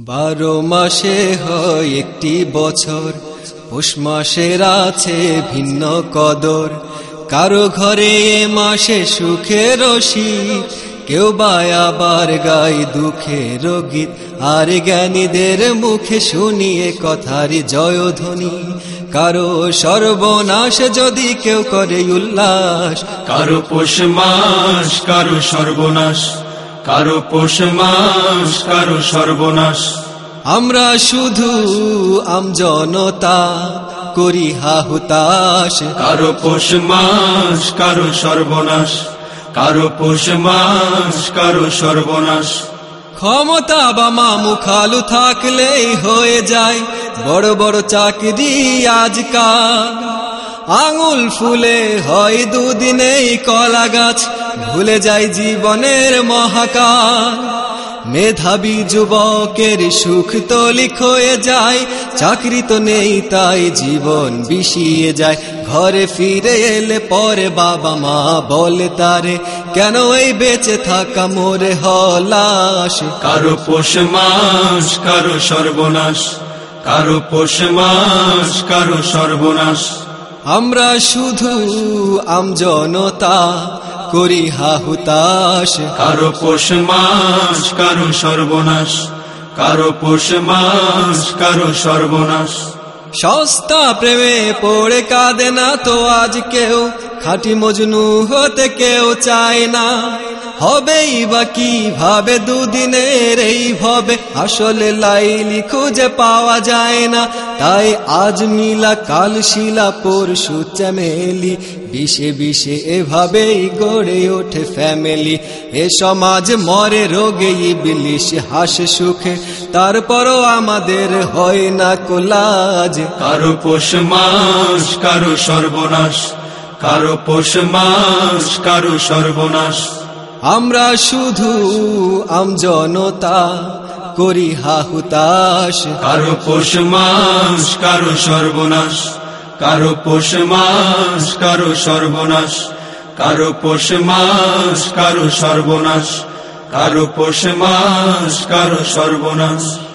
বারো মাসে হয় একটি বছর, পৌষ মাসের আছে ভিন্ন কদর। কারও ঘরে মাসে সুখের শীত কেউ বা আবার গাই দুঃখের গীত আর জ্ঞানীদের মুখে শুনিয়ে কথার জয়ধ্বনি। কারও সর্বনাশ যদি কেউ করে উল্লাস, কারও পোষ মাস, কারও সর্বনাশ। কারও পোষ মাস কারও সর্বনাশ। আমরা শুধু আমজনতা করি হাহুতাশ। কারও পোষ মাস কারও সর্বনাশ। কারও পোষ মাস কারও সর্বনাশ। ক্ষমতা বা মামু খালু থাকলেই হয়ে যায় বড় বড় চাকরি আজকাল। আঙুল ফুলে হয় দুদিনেই কলা গাছ ভুলে যায় জীবনের মহাকাল। মেধাবী যুবকের সুখ তলিক হয়ে যায় চাকরি তো নেই তাই জীবন বিষিয়ে যায়। ঘরে ফিরে এলে পরে বাবা মা বলে তারে কেন এই বেঁচে থাকা মোরে হলাস কারও পোষ মাস কারও সর্বনাশ। কারও পোষ মাস কারও সর্বনাশ। আমরা শুধু আমজনতা করি হাহুতাস কারও পোষ মাস কারও সর্বনাশ। কারও পোষ মাস কারও সর্বনাশ। সস্তা প্রেমে পড়ে কাঁদে না তো আজ কেউ। খাটি মজনু হতে কেউ চায় না। হবেই বা কি ভাবে দুদিনের এই ভাবে? আসলে লাইলি খুঁজে পাওয়া যায় না। তাই আজ মিলা, কাল শিলা, পরশু চ্যামেলি বিষে বিষে এভাবেই গড়ে ওঠে ফ্যামিলি এ সমাজ মরে রোগে ইবলিশ, হাসে সুখে। তারপরও আমাদের হয় না কোলাজ। কারও পোষ মাস, কারও সর্বনাশ। কারও পোষ মাস কারও সর্বনাশ। আমরা শুধু আমজনতা করি হাহুতাস কারও পোষ মাস কারও সর্বনাশ। কারও পোষ মাস কারও সর্বনাশ। কারও পোষ মাস কারও সর্বনাশ। কারও পোষ মাস কারও সর্বনাশ।